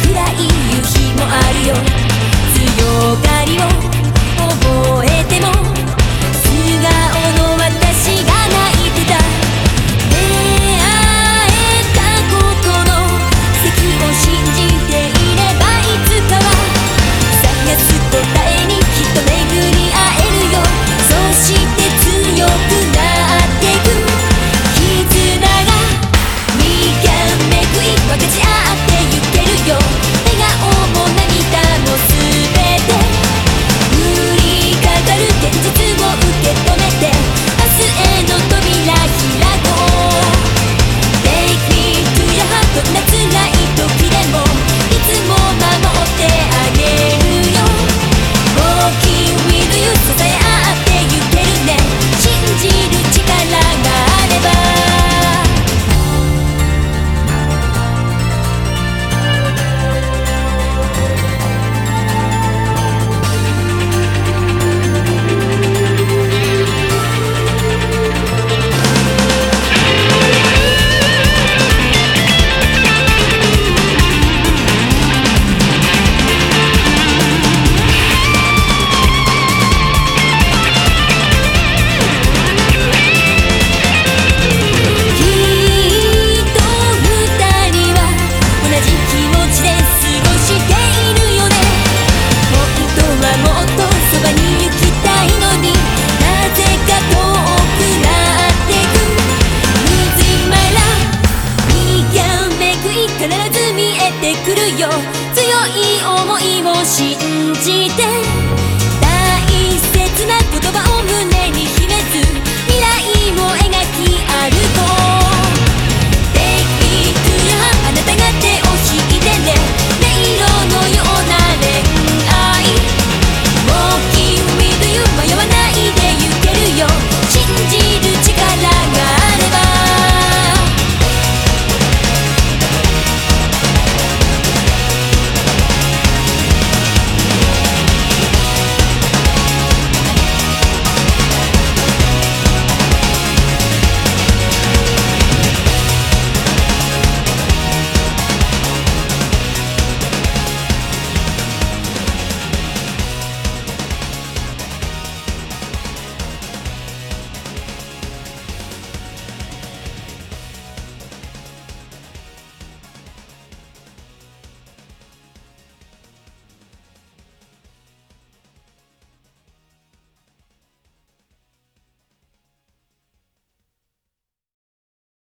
暗い夕日もあるよ。強がりを覚えてもじて